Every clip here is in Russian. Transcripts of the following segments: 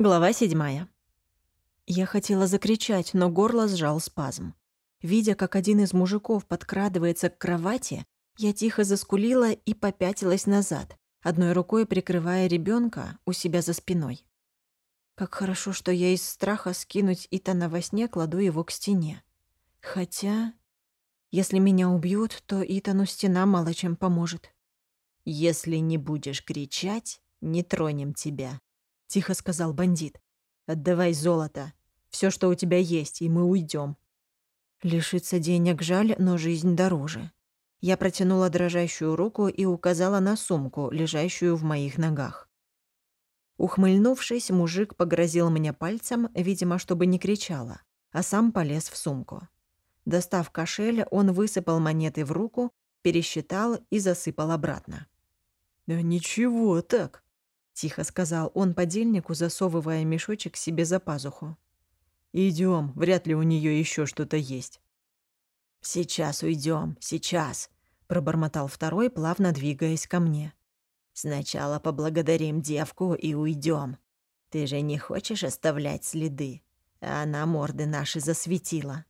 Глава седьмая. Я хотела закричать, но горло сжал спазм. Видя, как один из мужиков подкрадывается к кровати, я тихо заскулила и попятилась назад, одной рукой прикрывая ребенка у себя за спиной. Как хорошо, что я из страха скинуть Итана во сне кладу его к стене. Хотя, если меня убьют, то Итану стена мало чем поможет. «Если не будешь кричать, не тронем тебя», — тихо сказал бандит. «Отдавай золото. Все, что у тебя есть, и мы уйдем. Лишиться денег жаль, но жизнь дороже. Я протянула дрожащую руку и указала на сумку, лежащую в моих ногах. Ухмыльнувшись, мужик погрозил мне пальцем, видимо, чтобы не кричала, а сам полез в сумку. Достав кошель, он высыпал монеты в руку, пересчитал и засыпал обратно. «Да ничего так», тихо сказал он подельнику, засовывая мешочек себе за пазуху. Идем, вряд ли у нее еще что-то есть. Сейчас уйдем, сейчас, пробормотал второй, плавно двигаясь ко мне. Сначала поблагодарим девку и уйдем. Ты же не хочешь оставлять следы? Она морды наши засветила.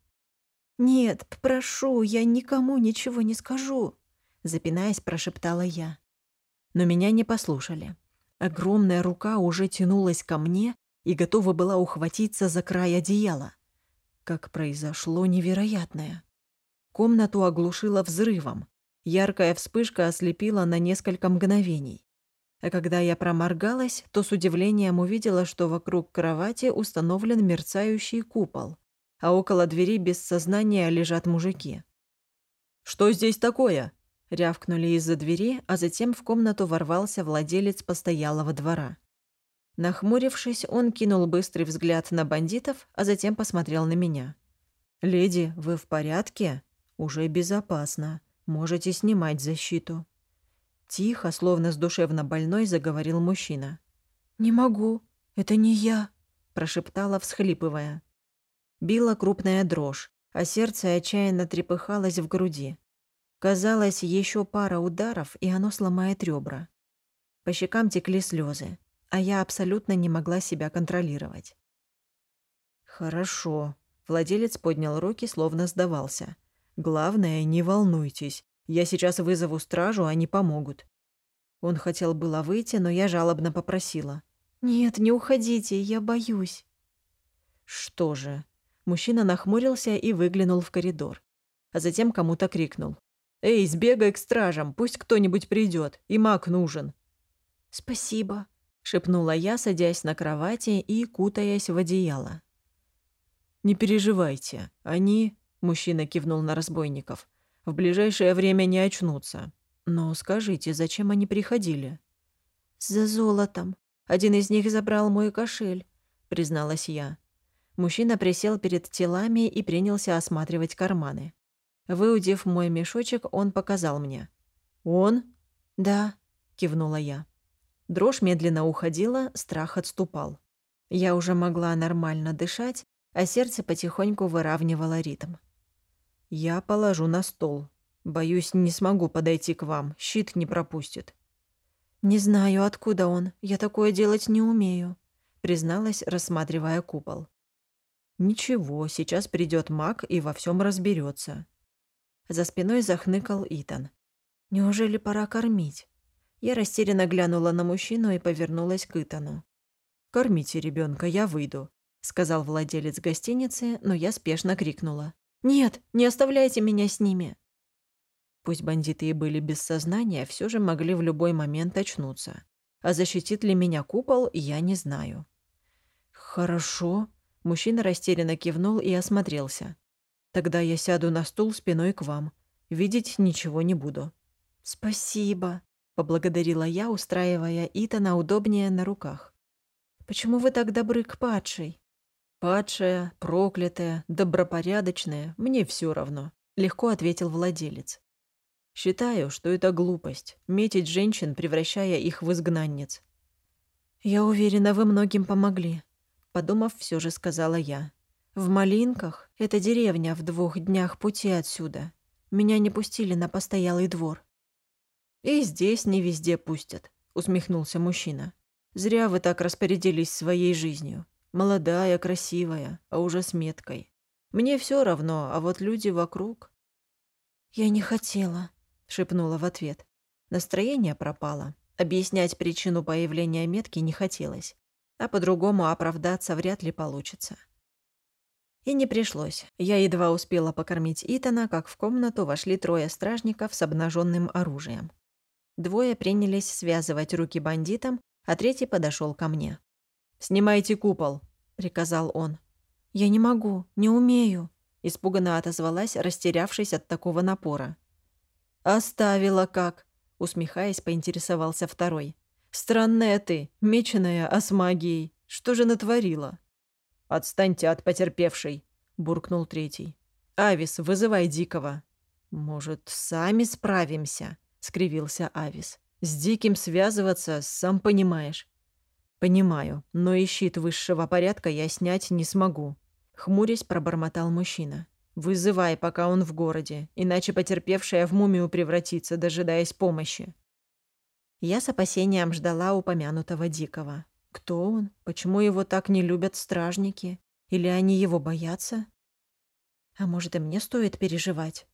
Нет, прошу, я никому ничего не скажу, запинаясь, прошептала я. Но меня не послушали. Огромная рука уже тянулась ко мне и готова была ухватиться за край одеяла. Как произошло невероятное. Комнату оглушило взрывом. Яркая вспышка ослепила на несколько мгновений. А когда я проморгалась, то с удивлением увидела, что вокруг кровати установлен мерцающий купол, а около двери без сознания лежат мужики. «Что здесь такое?» Рявкнули из-за двери, а затем в комнату ворвался владелец постоялого двора. Нахмурившись, он кинул быстрый взгляд на бандитов, а затем посмотрел на меня. «Леди, вы в порядке? Уже безопасно. Можете снимать защиту». Тихо, словно с душевно больной, заговорил мужчина. «Не могу. Это не я», – прошептала, всхлипывая. Била крупная дрожь, а сердце отчаянно трепыхалось в груди. Казалось, еще пара ударов, и оно сломает ребра. По щекам текли слезы, а я абсолютно не могла себя контролировать. «Хорошо», — владелец поднял руки, словно сдавался. «Главное, не волнуйтесь. Я сейчас вызову стражу, они помогут». Он хотел было выйти, но я жалобно попросила. «Нет, не уходите, я боюсь». «Что же?» Мужчина нахмурился и выглянул в коридор. А затем кому-то крикнул. «Эй, сбегай к стражам, пусть кто-нибудь придет, и маг нужен». «Спасибо», — шепнула я, садясь на кровати и кутаясь в одеяло. «Не переживайте, они...» — мужчина кивнул на разбойников. «В ближайшее время не очнутся. Но скажите, зачем они приходили?» «За золотом. Один из них забрал мой кошель», — призналась я. Мужчина присел перед телами и принялся осматривать карманы. Выудив мой мешочек, он показал мне. «Он?» «Да», — кивнула я. Дрожь медленно уходила, страх отступал. Я уже могла нормально дышать, а сердце потихоньку выравнивало ритм. «Я положу на стол. Боюсь, не смогу подойти к вам, щит не пропустит». «Не знаю, откуда он. Я такое делать не умею», — призналась, рассматривая купол. «Ничего, сейчас придет маг и во всем разберется. За спиной захныкал Итан. «Неужели пора кормить?» Я растерянно глянула на мужчину и повернулась к Итану. «Кормите ребенка, я выйду», — сказал владелец гостиницы, но я спешно крикнула. «Нет, не оставляйте меня с ними!» Пусть бандиты и были без сознания, все же могли в любой момент очнуться. А защитит ли меня купол, я не знаю. «Хорошо», — мужчина растерянно кивнул и осмотрелся. Тогда я сяду на стул спиной к вам. Видеть ничего не буду». «Спасибо», — поблагодарила я, устраивая Итана удобнее на руках. «Почему вы так добры к падшей?» «Падшая, проклятая, добропорядочная, мне все равно», — легко ответил владелец. «Считаю, что это глупость — метить женщин, превращая их в изгнанниц». «Я уверена, вы многим помогли», — подумав, все же сказала я. В Малинках, это деревня в двух днях пути отсюда, меня не пустили на постоялый двор. И здесь не везде пустят, усмехнулся мужчина. Зря вы так распорядились своей жизнью. Молодая, красивая, а уже с меткой. Мне все равно, а вот люди вокруг...» «Я не хотела», — шепнула в ответ. Настроение пропало. Объяснять причину появления метки не хотелось. А по-другому оправдаться вряд ли получится. И не пришлось. Я едва успела покормить Итана, как в комнату вошли трое стражников с обнаженным оружием. Двое принялись связывать руки бандитам, а третий подошел ко мне. «Снимайте купол», — приказал он. «Я не могу, не умею», — испуганно отозвалась, растерявшись от такого напора. «Оставила как», — усмехаясь, поинтересовался второй. «Странная ты, меченая, а с магией. Что же натворила?» «Отстаньте от потерпевшей», — буркнул третий. «Авис, вызывай Дикого». «Может, сами справимся?» — скривился Авис. «С Диким связываться, сам понимаешь». «Понимаю, но и щит высшего порядка я снять не смогу», — хмурясь пробормотал мужчина. «Вызывай, пока он в городе, иначе потерпевшая в мумию превратится, дожидаясь помощи». Я с опасением ждала упомянутого Дикого. Кто он? Почему его так не любят стражники? Или они его боятся? А может, и мне стоит переживать?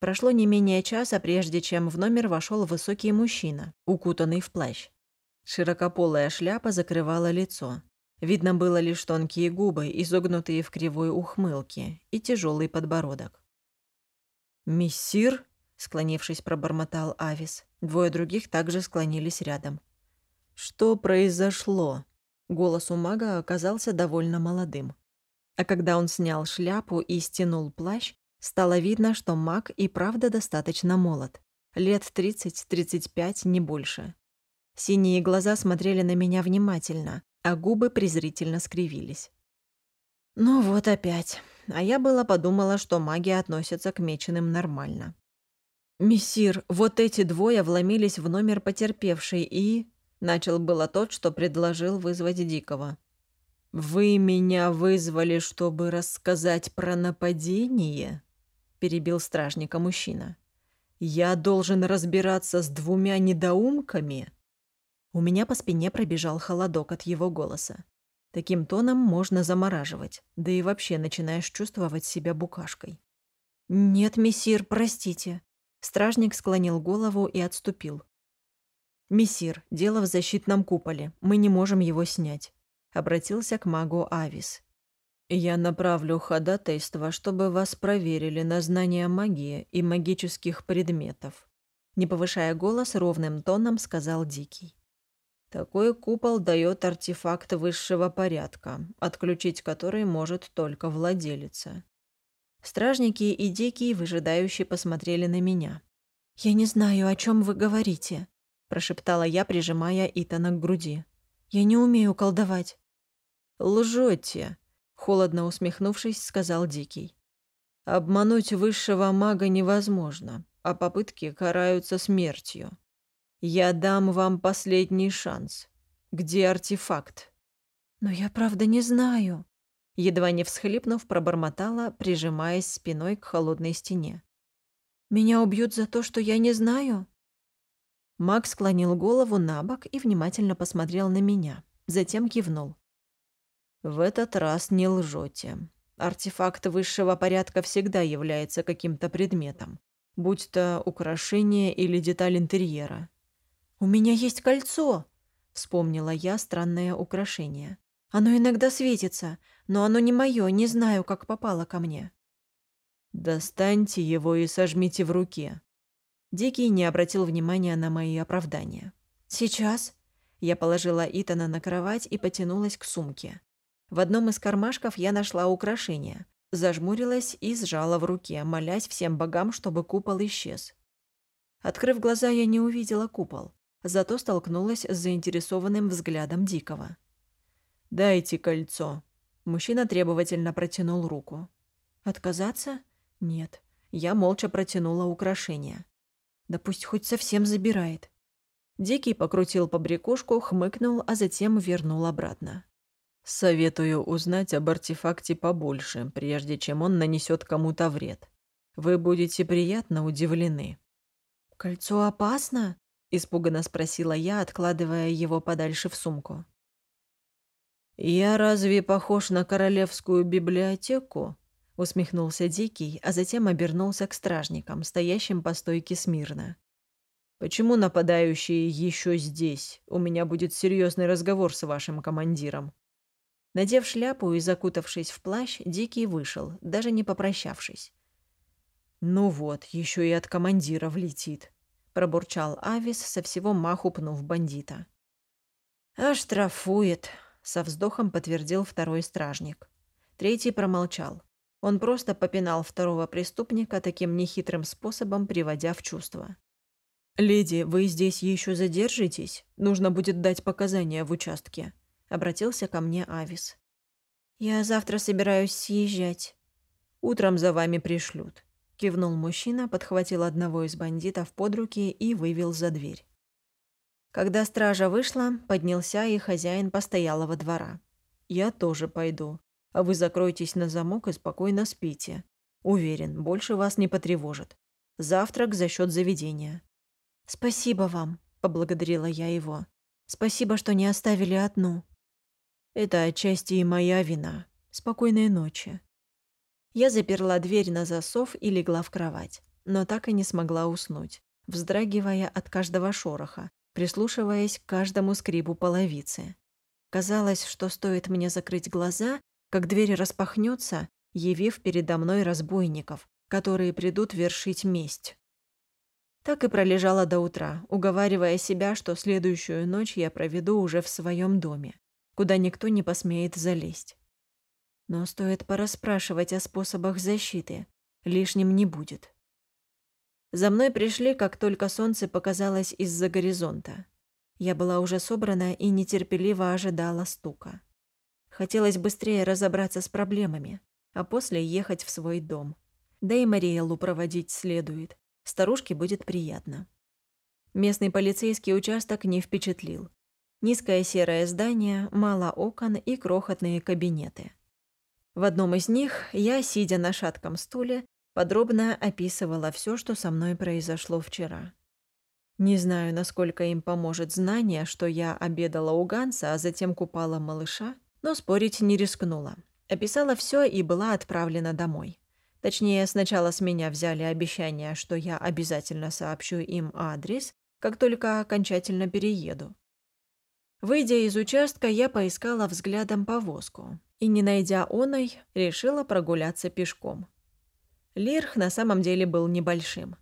Прошло не менее часа, прежде чем в номер вошел высокий мужчина, укутанный в плащ. Широкополая шляпа закрывала лицо. Видно было лишь тонкие губы, изогнутые в кривой ухмылке, и тяжелый подбородок. «Мессир?» — склонившись, пробормотал Авис. Двое других также склонились рядом. «Что произошло?» Голос у мага оказался довольно молодым. А когда он снял шляпу и стянул плащ, стало видно, что маг и правда достаточно молод. Лет 30-35, не больше. Синие глаза смотрели на меня внимательно, а губы презрительно скривились. Ну вот опять. А я была подумала, что маги относятся к меченым нормально. «Мессир, вот эти двое вломились в номер потерпевшей и...» Начал было тот, что предложил вызвать Дикого. «Вы меня вызвали, чтобы рассказать про нападение?» Перебил стражника мужчина. «Я должен разбираться с двумя недоумками?» У меня по спине пробежал холодок от его голоса. Таким тоном можно замораживать, да и вообще начинаешь чувствовать себя букашкой. «Нет, мессир, простите». Стражник склонил голову и отступил. «Мессир, дело в защитном куполе. Мы не можем его снять», — обратился к магу Авис. «Я направлю ходатайство, чтобы вас проверили на знание магии и магических предметов», — не повышая голос, ровным тоном сказал Дикий. «Такой купол дает артефакт высшего порядка, отключить который может только владелица». Стражники и Дикий выжидающие посмотрели на меня. «Я не знаю, о чем вы говорите», — прошептала я, прижимая Итана к груди. «Я не умею колдовать». «Лжете», — холодно усмехнувшись, сказал Дикий. «Обмануть высшего мага невозможно, а попытки караются смертью. Я дам вам последний шанс. Где артефакт?» «Но я правда не знаю», — едва не всхлипнув, пробормотала, прижимаясь спиной к холодной стене. «Меня убьют за то, что я не знаю?» Макс склонил голову на бок и внимательно посмотрел на меня, затем кивнул. «В этот раз не лжете. Артефакт высшего порядка всегда является каким-то предметом, будь то украшение или деталь интерьера». «У меня есть кольцо», — вспомнила я странное украшение. «Оно иногда светится, но оно не мое, не знаю, как попало ко мне». «Достаньте его и сожмите в руке», Дикий не обратил внимания на мои оправдания. «Сейчас?» Я положила Итана на кровать и потянулась к сумке. В одном из кармашков я нашла украшение. Зажмурилась и сжала в руке, молясь всем богам, чтобы купол исчез. Открыв глаза, я не увидела купол, зато столкнулась с заинтересованным взглядом Дикого. «Дайте кольцо». Мужчина требовательно протянул руку. «Отказаться? Нет». Я молча протянула украшение. Да пусть хоть совсем забирает. Дикий покрутил побрякушку, хмыкнул, а затем вернул обратно. Советую узнать об артефакте побольше, прежде чем он нанесет кому-то вред. Вы будете приятно удивлены. Кольцо опасно? — испуганно спросила я, откладывая его подальше в сумку. «Я разве похож на королевскую библиотеку?» — усмехнулся Дикий, а затем обернулся к стражникам, стоящим по стойке смирно. «Почему нападающие еще здесь? У меня будет серьезный разговор с вашим командиром». Надев шляпу и закутавшись в плащ, Дикий вышел, даже не попрощавшись. «Ну вот, еще и от командира влетит», — пробурчал Авис, со всего маху пнув бандита. «Оштрафует», — со вздохом подтвердил второй стражник. Третий промолчал. Он просто попинал второго преступника таким нехитрым способом, приводя в чувство. «Леди, вы здесь еще задержитесь? Нужно будет дать показания в участке», — обратился ко мне Авис. «Я завтра собираюсь съезжать. Утром за вами пришлют», — кивнул мужчина, подхватил одного из бандитов под руки и вывел за дверь. Когда стража вышла, поднялся и хозяин постоялого двора. «Я тоже пойду а вы закройтесь на замок и спокойно спите. Уверен, больше вас не потревожит. Завтрак за счет заведения». «Спасибо вам», — поблагодарила я его. «Спасибо, что не оставили одну». «Это отчасти и моя вина. Спокойной ночи». Я заперла дверь на засов и легла в кровать, но так и не смогла уснуть, вздрагивая от каждого шороха, прислушиваясь к каждому скрипу половицы. Казалось, что стоит мне закрыть глаза, как дверь распахнется, явив передо мной разбойников, которые придут вершить месть. Так и пролежала до утра, уговаривая себя, что следующую ночь я проведу уже в своем доме, куда никто не посмеет залезть. Но стоит порасспрашивать о способах защиты, лишним не будет. За мной пришли, как только солнце показалось из-за горизонта. Я была уже собрана и нетерпеливо ожидала стука. Хотелось быстрее разобраться с проблемами, а после ехать в свой дом. Да и Мариэлу проводить следует. Старушке будет приятно. Местный полицейский участок не впечатлил. Низкое серое здание, мало окон и крохотные кабинеты. В одном из них я, сидя на шатком стуле, подробно описывала все, что со мной произошло вчера. Не знаю, насколько им поможет знание, что я обедала у Ганса, а затем купала малыша, но спорить не рискнула. Описала все и была отправлена домой. Точнее, сначала с меня взяли обещание, что я обязательно сообщу им адрес, как только окончательно перееду. Выйдя из участка, я поискала взглядом повозку и, не найдя оной, решила прогуляться пешком. Лирх на самом деле был небольшим.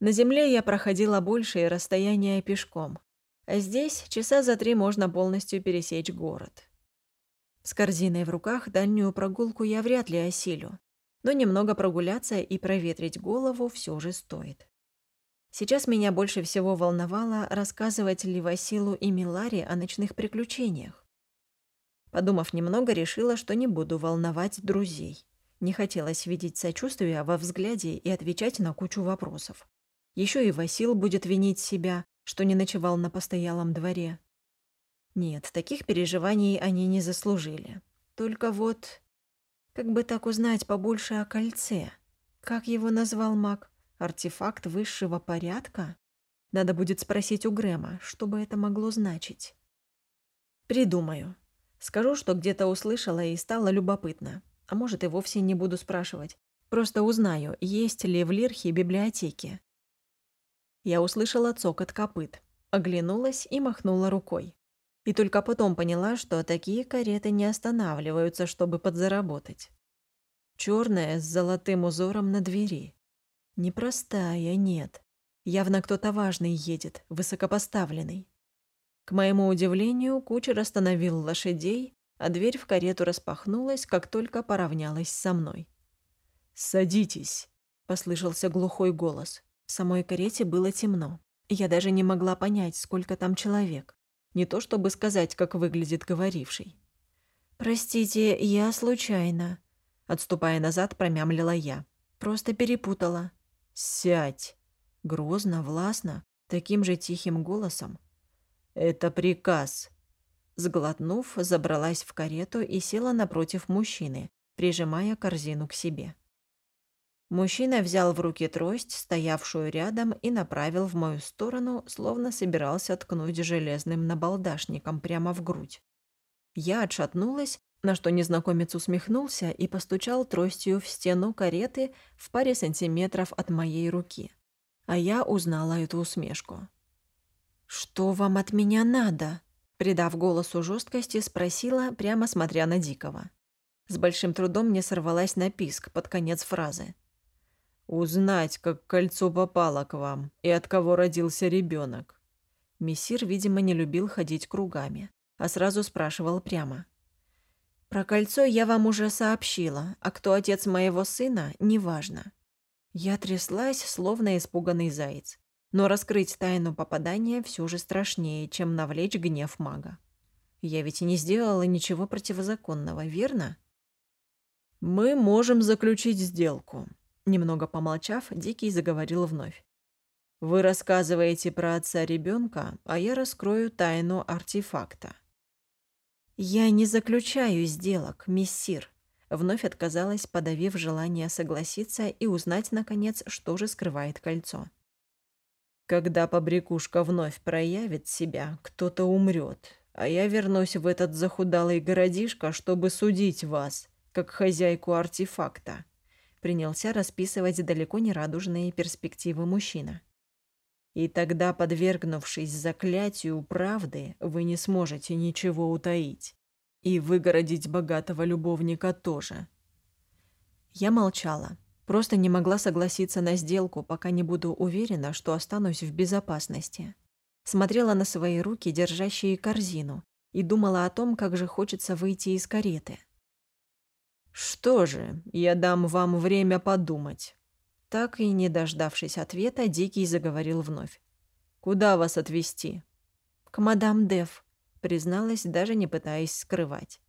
На земле я проходила большее расстояние пешком, а здесь часа за три можно полностью пересечь город. С корзиной в руках дальнюю прогулку я вряд ли осилю, но немного прогуляться и проветрить голову все же стоит. Сейчас меня больше всего волновало, рассказывать ли Василу и Миларе о ночных приключениях. Подумав немного, решила, что не буду волновать друзей. Не хотелось видеть сочувствия во взгляде и отвечать на кучу вопросов. Еще и Васил будет винить себя, что не ночевал на постоялом дворе. Нет, таких переживаний они не заслужили. Только вот... Как бы так узнать побольше о кольце? Как его назвал маг? Артефакт высшего порядка? Надо будет спросить у Грэма, что бы это могло значить. Придумаю. Скажу, что где-то услышала и стало любопытно. А может, и вовсе не буду спрашивать. Просто узнаю, есть ли в Лирхе библиотеки. Я услышала цокот копыт, оглянулась и махнула рукой. И только потом поняла, что такие кареты не останавливаются, чтобы подзаработать. Черная с золотым узором на двери. Непростая, нет. Явно кто-то важный едет, высокопоставленный. К моему удивлению, кучер остановил лошадей, а дверь в карету распахнулась, как только поравнялась со мной. «Садитесь», — послышался глухой голос. В самой карете было темно. Я даже не могла понять, сколько там человек. Не то чтобы сказать, как выглядит говоривший. «Простите, я случайно», — отступая назад, промямлила я. «Просто перепутала». «Сядь!» Грозно, властно, таким же тихим голосом. «Это приказ». Сглотнув, забралась в карету и села напротив мужчины, прижимая корзину к себе. Мужчина взял в руки трость, стоявшую рядом, и направил в мою сторону, словно собирался ткнуть железным набалдашником прямо в грудь. Я отшатнулась, на что незнакомец усмехнулся и постучал тростью в стену кареты в паре сантиметров от моей руки. А я узнала эту усмешку. «Что вам от меня надо?» Придав голосу жесткости, спросила, прямо смотря на Дикого. С большим трудом мне сорвалась на писк под конец фразы. «Узнать, как кольцо попало к вам и от кого родился ребенок. Мессир, видимо, не любил ходить кругами, а сразу спрашивал прямо. «Про кольцо я вам уже сообщила, а кто отец моего сына, неважно». Я тряслась, словно испуганный заяц. Но раскрыть тайну попадания все же страшнее, чем навлечь гнев мага. Я ведь не сделала ничего противозаконного, верно? «Мы можем заключить сделку», — немного помолчав, Дикий заговорил вновь. «Вы рассказываете про отца ребенка, а я раскрою тайну артефакта». «Я не заключаю сделок, миссир», — вновь отказалась, подавив желание согласиться и узнать, наконец, что же скрывает кольцо. Когда побрякушка вновь проявит себя, кто-то умрет, а я вернусь в этот захудалый городишко, чтобы судить вас, как хозяйку артефакта. Принялся расписывать далеко не радужные перспективы мужчина. И тогда, подвергнувшись заклятию правды, вы не сможете ничего утаить. И выгородить богатого любовника тоже. Я молчала. Просто не могла согласиться на сделку, пока не буду уверена, что останусь в безопасности. Смотрела на свои руки, держащие корзину, и думала о том, как же хочется выйти из кареты. «Что же, я дам вам время подумать». Так и не дождавшись ответа, Дикий заговорил вновь. «Куда вас отвезти?» «К мадам Дев», призналась, даже не пытаясь скрывать.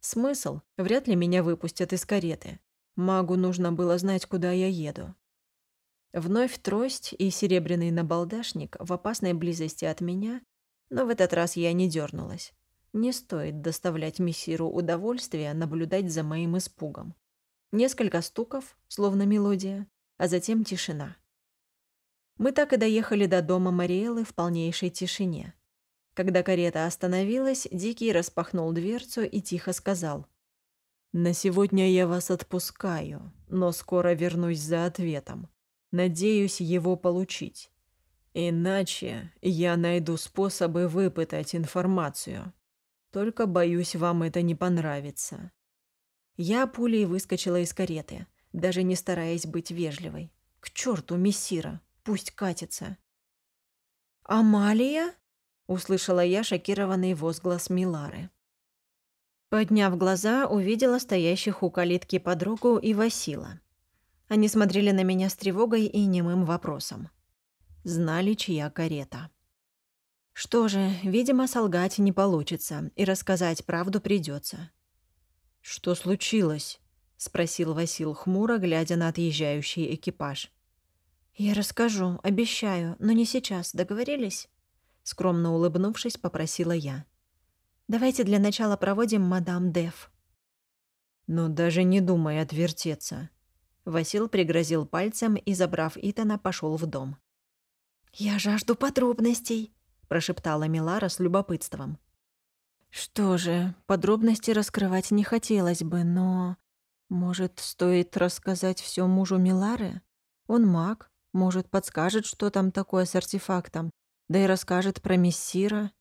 «Смысл? Вряд ли меня выпустят из кареты. Магу нужно было знать, куда я еду. Вновь трость и серебряный набалдашник в опасной близости от меня, но в этот раз я не дернулась. Не стоит доставлять мессиру удовольствие наблюдать за моим испугом. Несколько стуков, словно мелодия, а затем тишина. Мы так и доехали до дома Мариэлы в полнейшей тишине. Когда карета остановилась, Дикий распахнул дверцу и тихо сказал. На сегодня я вас отпускаю, но скоро вернусь за ответом. Надеюсь его получить. Иначе я найду способы выпытать информацию. Только боюсь, вам это не понравится. Я пулей выскочила из кареты, даже не стараясь быть вежливой. К черту мессира, пусть катится. «Амалия?» — услышала я шокированный возглас Милары. Подняв глаза, увидела стоящих у калитки подругу и Васила. Они смотрели на меня с тревогой и немым вопросом. Знали, чья карета. Что же, видимо, солгать не получится, и рассказать правду придется. «Что случилось?» — спросил Васил хмуро, глядя на отъезжающий экипаж. «Я расскажу, обещаю, но не сейчас, договорились?» Скромно улыбнувшись, попросила я. Давайте для начала проводим мадам Деф». «Ну, даже не думай отвертеться». Васил пригрозил пальцем и, забрав Итана, пошел в дом. «Я жажду подробностей», — прошептала Милара с любопытством. «Что же, подробности раскрывать не хотелось бы, но... Может, стоит рассказать все мужу Милары? Он маг, может, подскажет, что там такое с артефактом, да и расскажет про мессира».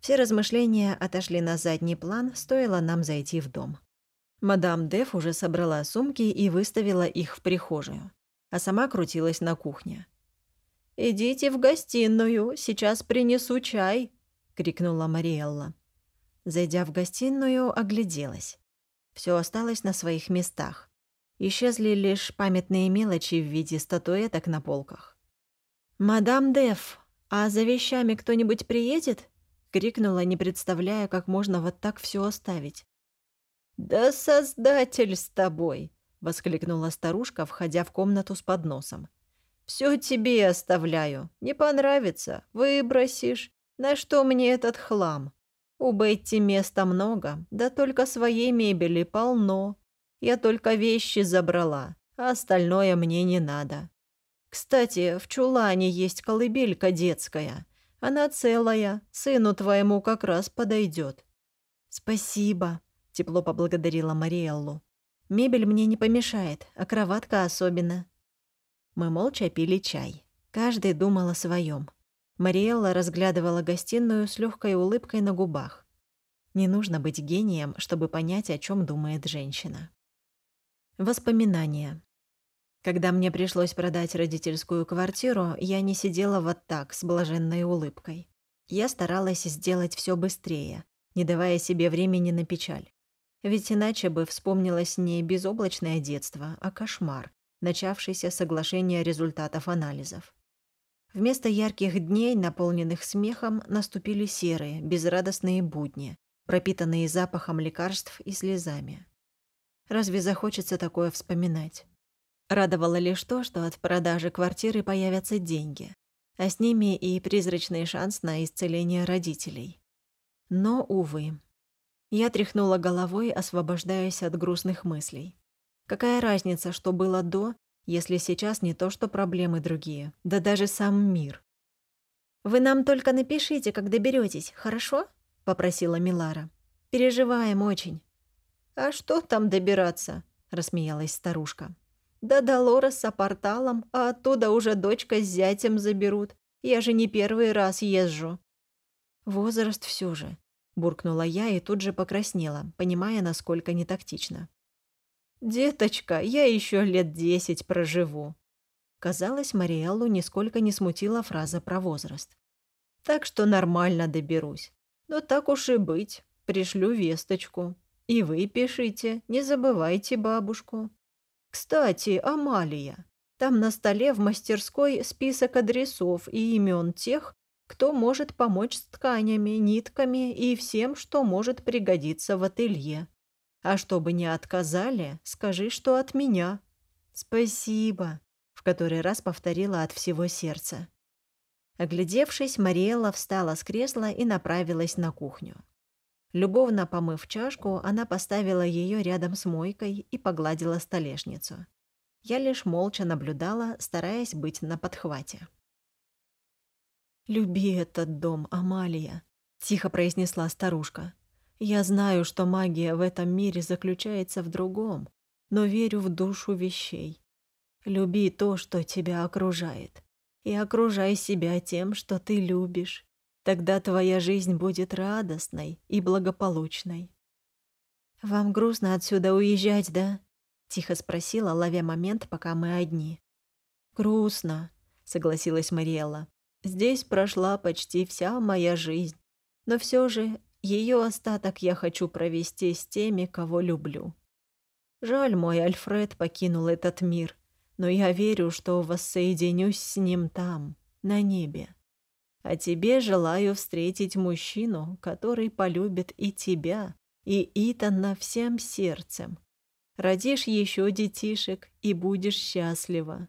Все размышления отошли на задний план, стоило нам зайти в дом. Мадам Деф уже собрала сумки и выставила их в прихожую, а сама крутилась на кухне. «Идите в гостиную, сейчас принесу чай», — крикнула Мариэлла. Зайдя в гостиную, огляделась. Все осталось на своих местах. Исчезли лишь памятные мелочи в виде статуэток на полках. «Мадам Деф, а за вещами кто-нибудь приедет?» — крикнула, не представляя, как можно вот так все оставить. «Да создатель с тобой!» — воскликнула старушка, входя в комнату с подносом. «Все тебе оставляю. Не понравится — выбросишь. На что мне этот хлам? У Бетти места много, да только своей мебели полно. Я только вещи забрала, а остальное мне не надо. Кстати, в чулане есть колыбелька детская. Она целая, сыну твоему как раз подойдет. «Спасибо», — тепло поблагодарила Мариэллу. «Мебель мне не помешает, а кроватка особенно». Мы молча пили чай. Каждый думал о своем. Мариэлла разглядывала гостиную с легкой улыбкой на губах. Не нужно быть гением, чтобы понять, о чем думает женщина. Воспоминания. Когда мне пришлось продать родительскую квартиру, я не сидела вот так, с блаженной улыбкой. Я старалась сделать все быстрее, не давая себе времени на печаль. Ведь иначе бы вспомнилось не безоблачное детство, а кошмар, начавшийся соглашение результатов анализов. Вместо ярких дней, наполненных смехом, наступили серые, безрадостные будни, пропитанные запахом лекарств и слезами. Разве захочется такое вспоминать? Радовало лишь то, что от продажи квартиры появятся деньги, а с ними и призрачный шанс на исцеление родителей. Но, увы. Я тряхнула головой, освобождаясь от грустных мыслей. Какая разница, что было до, если сейчас не то, что проблемы другие, да даже сам мир. «Вы нам только напишите, как доберетесь, хорошо?» — попросила Милара. «Переживаем очень». «А что там добираться?» — рассмеялась старушка. «Да Долорес с порталом, а оттуда уже дочка с зятем заберут. Я же не первый раз езжу». Возраст все же, буркнула я и тут же покраснела, понимая, насколько нетактично. «Деточка, я еще лет десять проживу». Казалось, Мариэллу нисколько не смутила фраза про возраст. «Так что нормально доберусь. Но так уж и быть, пришлю весточку. И вы пишите, не забывайте бабушку. Кстати, Амалия, там на столе в мастерской список адресов и имен тех, кто может помочь с тканями, нитками и всем, что может пригодиться в ателье. А чтобы не отказали, скажи, что от меня. Спасибо, в который раз повторила от всего сердца. Оглядевшись, Мариэлла встала с кресла и направилась на кухню. Любовно помыв чашку, она поставила ее рядом с мойкой и погладила столешницу. Я лишь молча наблюдала, стараясь быть на подхвате. «Люби этот дом, Амалия», — тихо произнесла старушка. «Я знаю, что магия в этом мире заключается в другом, но верю в душу вещей. Люби то, что тебя окружает, и окружай себя тем, что ты любишь. Тогда твоя жизнь будет радостной и благополучной». «Вам грустно отсюда уезжать, да?» — тихо спросила, ловя момент, пока мы одни. «Грустно», — согласилась Мариэлла. Здесь прошла почти вся моя жизнь, но все же ее остаток я хочу провести с теми, кого люблю. Жаль, мой Альфред покинул этот мир, но я верю, что воссоединюсь с ним там, на небе. А тебе желаю встретить мужчину, который полюбит и тебя, и Итана всем сердцем. Родишь еще детишек и будешь счастлива.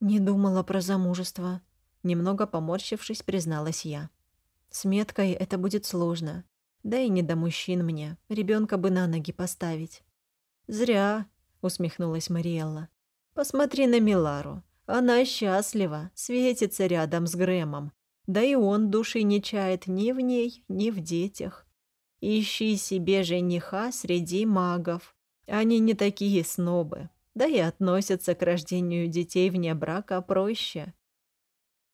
Не думала про замужество, Немного поморщившись, призналась я. С меткой это будет сложно. Да и не до мужчин мне. Ребенка бы на ноги поставить. «Зря», — усмехнулась Мариэлла. «Посмотри на Милару. Она счастлива, светится рядом с Грэмом. Да и он души не чает ни в ней, ни в детях. Ищи себе жениха среди магов. Они не такие снобы, да и относятся к рождению детей вне брака проще.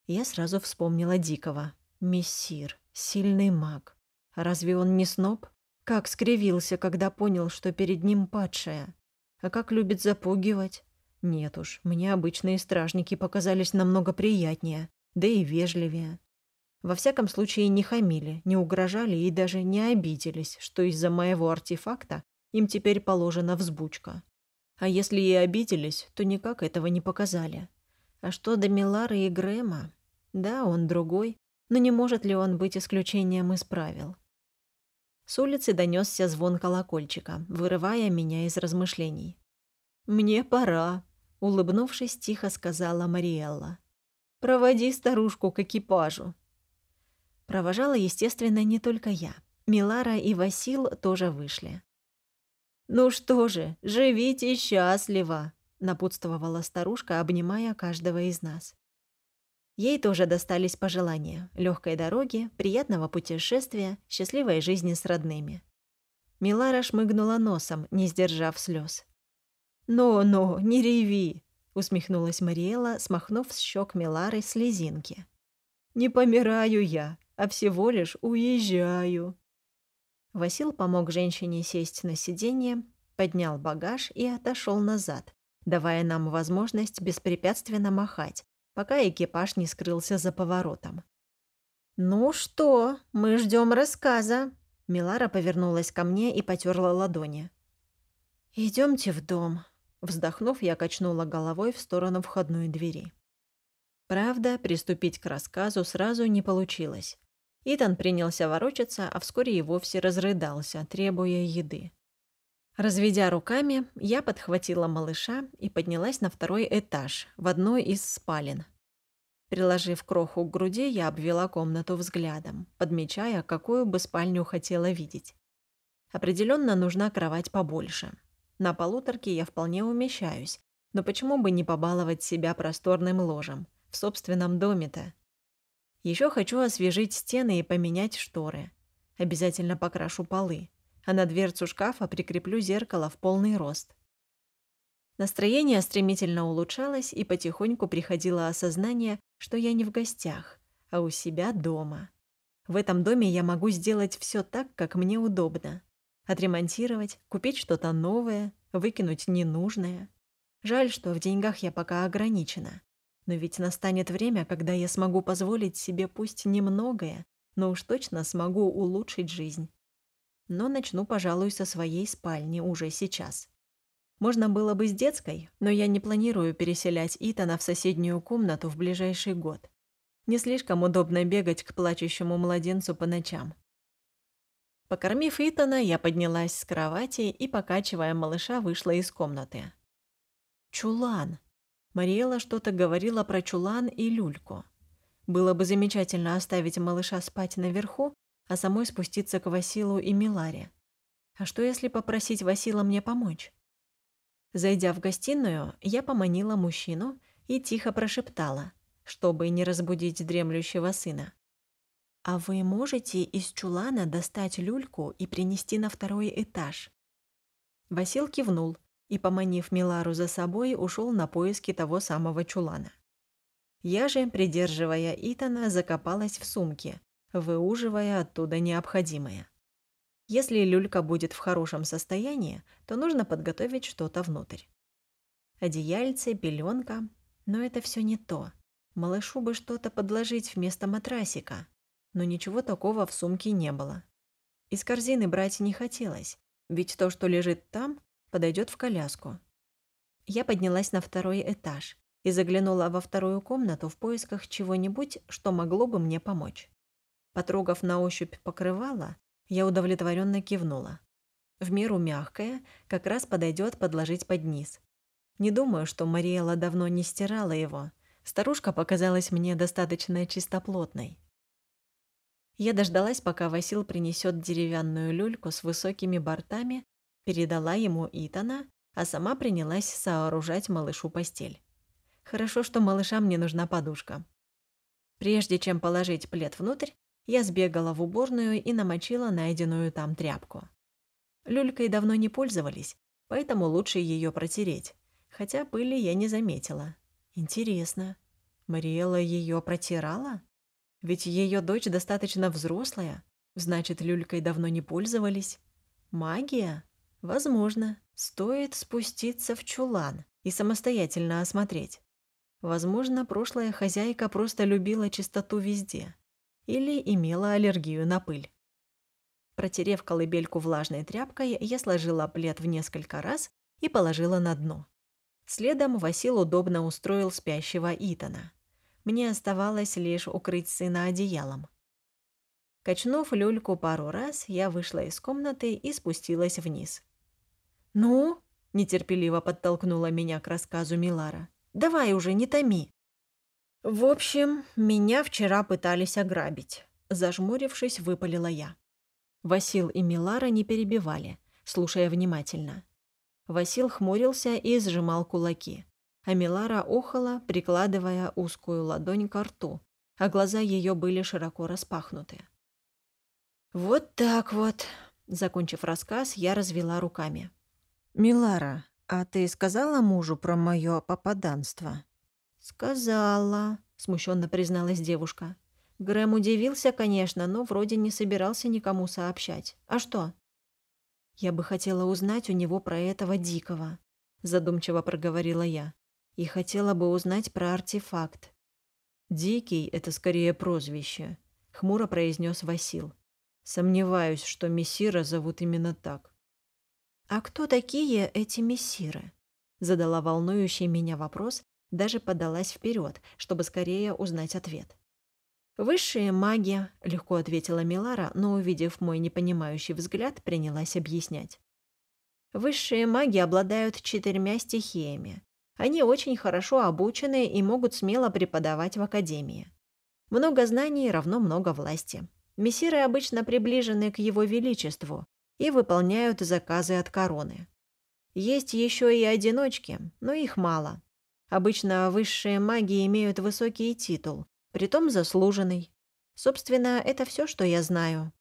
Я сразу вспомнила Дикого. Мессир, сильный маг. Разве он не сноб? Как скривился, когда понял, что перед ним падшая. А как любит запугивать? Нет уж, мне обычные стражники показались намного приятнее, да и вежливее. Во всяком случае, не хамили, не угрожали и даже не обиделись, что из-за моего артефакта им теперь положена взбучка. А если и обиделись, то никак этого не показали. А что до Милары и Грэма? Да, он другой, но не может ли он быть исключением из правил? С улицы донесся звон колокольчика, вырывая меня из размышлений. «Мне пора», — улыбнувшись, тихо сказала Мариэлла. «Проводи старушку к экипажу». Провожала, естественно, не только я. Милара и Васил тоже вышли. «Ну что же, живите счастливо», напутствовала старушка, обнимая каждого из нас. Ей тоже достались пожелания легкой дороги, приятного путешествия, счастливой жизни с родными. Милара шмыгнула носом, не сдержав слез. «Ну-ну, не реви!» — усмехнулась Мариэла, смахнув с щек Милары слезинки. «Не помираю я, а всего лишь уезжаю». Васил помог женщине сесть на сиденье, поднял багаж и отошел назад, давая нам возможность беспрепятственно махать, пока экипаж не скрылся за поворотом. «Ну что, мы ждем рассказа», — Милара повернулась ко мне и потерла ладони. Идемте в дом», — вздохнув, я качнула головой в сторону входной двери. Правда, приступить к рассказу сразу не получилось. Итан принялся ворочаться, а вскоре и вовсе разрыдался, требуя еды. Разведя руками, я подхватила малыша и поднялась на второй этаж, в одной из спален. Приложив кроху к груди, я обвела комнату взглядом, подмечая, какую бы спальню хотела видеть. Определенно нужна кровать побольше. На полуторке я вполне умещаюсь, но почему бы не побаловать себя просторным ложем? В собственном доме-то. Еще хочу освежить стены и поменять шторы. Обязательно покрашу полы а на дверцу шкафа прикреплю зеркало в полный рост. Настроение стремительно улучшалось, и потихоньку приходило осознание, что я не в гостях, а у себя дома. В этом доме я могу сделать все так, как мне удобно. Отремонтировать, купить что-то новое, выкинуть ненужное. Жаль, что в деньгах я пока ограничена. Но ведь настанет время, когда я смогу позволить себе пусть немногое, но уж точно смогу улучшить жизнь но начну, пожалуй, со своей спальни уже сейчас. Можно было бы с детской, но я не планирую переселять Итана в соседнюю комнату в ближайший год. Не слишком удобно бегать к плачущему младенцу по ночам. Покормив Итана, я поднялась с кровати и, покачивая малыша, вышла из комнаты. «Чулан!» Мариэла что-то говорила про чулан и люльку. Было бы замечательно оставить малыша спать наверху, а самой спуститься к Василу и Миларе. А что, если попросить Васила мне помочь? Зайдя в гостиную, я поманила мужчину и тихо прошептала, чтобы не разбудить дремлющего сына. «А вы можете из чулана достать люльку и принести на второй этаж?» Васил кивнул и, поманив Милару за собой, ушел на поиски того самого чулана. Я же, придерживая Итана, закопалась в сумке выуживая оттуда необходимое. Если люлька будет в хорошем состоянии, то нужно подготовить что-то внутрь. Одеяльце, пеленка, но это все не то. Малышу бы что-то подложить вместо матрасика, но ничего такого в сумке не было. Из корзины брать не хотелось, ведь то, что лежит там, подойдет в коляску. Я поднялась на второй этаж и заглянула во вторую комнату в поисках чего-нибудь, что могло бы мне помочь. Потрогав на ощупь покрывало, я удовлетворенно кивнула. В меру мягкое, как раз подойдет подложить под низ. Не думаю, что Мариэла давно не стирала его. Старушка показалась мне достаточно чистоплотной. Я дождалась, пока Васил принесет деревянную люльку с высокими бортами, передала ему Итана, а сама принялась сооружать малышу постель. Хорошо, что малышам не нужна подушка. Прежде чем положить плед внутрь, я сбегала в уборную и намочила найденную там тряпку. Люлькой давно не пользовались, поэтому лучше ее протереть, хотя пыли я не заметила. Интересно, Мариэла ее протирала? Ведь ее дочь достаточно взрослая, значит, люлькой давно не пользовались. Магия? Возможно. Стоит спуститься в чулан и самостоятельно осмотреть. Возможно, прошлая хозяйка просто любила чистоту везде или имела аллергию на пыль. Протерев колыбельку влажной тряпкой, я сложила плед в несколько раз и положила на дно. Следом Васил удобно устроил спящего Итана. Мне оставалось лишь укрыть сына одеялом. Качнув люльку пару раз, я вышла из комнаты и спустилась вниз. «Ну?» – нетерпеливо подтолкнула меня к рассказу Милара. «Давай уже, не томи!» «В общем, меня вчера пытались ограбить», — зажмурившись, выпалила я. Васил и Милара не перебивали, слушая внимательно. Васил хмурился и сжимал кулаки, а Милара охала, прикладывая узкую ладонь к рту, а глаза ее были широко распахнуты. «Вот так вот», — закончив рассказ, я развела руками. «Милара, а ты сказала мужу про мое попаданство?» «Сказала», — смущенно призналась девушка. Грэм удивился, конечно, но вроде не собирался никому сообщать. «А что?» «Я бы хотела узнать у него про этого дикого», — задумчиво проговорила я. «И хотела бы узнать про артефакт». «Дикий — это скорее прозвище», — хмуро произнес Васил. «Сомневаюсь, что мессира зовут именно так». «А кто такие эти мессиры?» — задала волнующий меня вопрос, даже подалась вперед, чтобы скорее узнать ответ. «Высшие маги», — легко ответила Милара, но, увидев мой непонимающий взгляд, принялась объяснять. «Высшие маги обладают четырьмя стихиями. Они очень хорошо обучены и могут смело преподавать в академии. Много знаний равно много власти. Мессиры обычно приближены к его величеству и выполняют заказы от короны. Есть еще и одиночки, но их мало. Обычно высшие маги имеют высокий титул, притом заслуженный. Собственно, это все, что я знаю.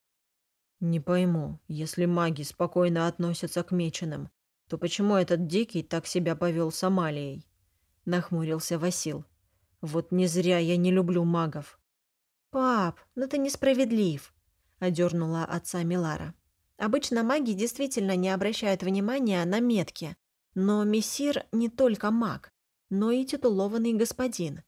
Не пойму, если маги спокойно относятся к меченым, то почему этот дикий так себя повел с Амалией? Нахмурился Васил. Вот не зря я не люблю магов. Пап, ну ты несправедлив, одернула отца Милара. Обычно маги действительно не обращают внимания на метки, но мессир не только маг, но и титулованный господин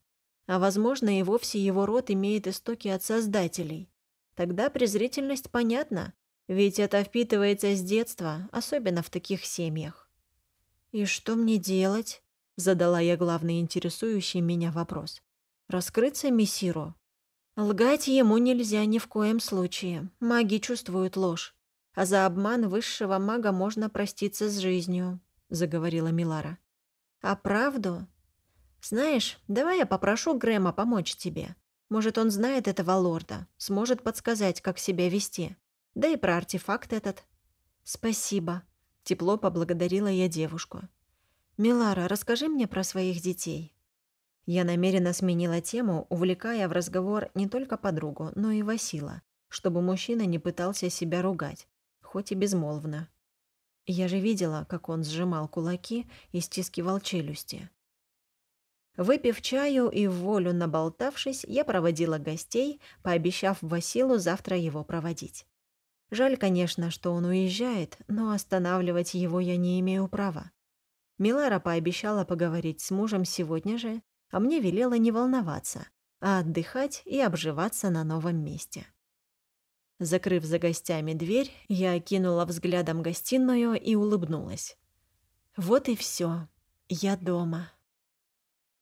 а, возможно, и вовсе его род имеет истоки от создателей. Тогда презрительность понятна, ведь это впитывается с детства, особенно в таких семьях. «И что мне делать?» — задала я главный интересующий меня вопрос. «Раскрыться мессиру?» «Лгать ему нельзя ни в коем случае. Маги чувствуют ложь. А за обман высшего мага можно проститься с жизнью», — заговорила Милара. «А правду «Знаешь, давай я попрошу Грэма помочь тебе. Может, он знает этого лорда, сможет подсказать, как себя вести. Да и про артефакт этот». «Спасибо», — тепло поблагодарила я девушку. «Милара, расскажи мне про своих детей». Я намеренно сменила тему, увлекая в разговор не только подругу, но и Васила, чтобы мужчина не пытался себя ругать, хоть и безмолвно. Я же видела, как он сжимал кулаки и стискивал челюсти. Выпив чаю и в волю наболтавшись, я проводила гостей, пообещав Василу завтра его проводить. Жаль, конечно, что он уезжает, но останавливать его я не имею права. Милара пообещала поговорить с мужем сегодня же, а мне велела не волноваться, а отдыхать и обживаться на новом месте. Закрыв за гостями дверь, я окинула взглядом гостиную и улыбнулась. Вот и все. Я дома.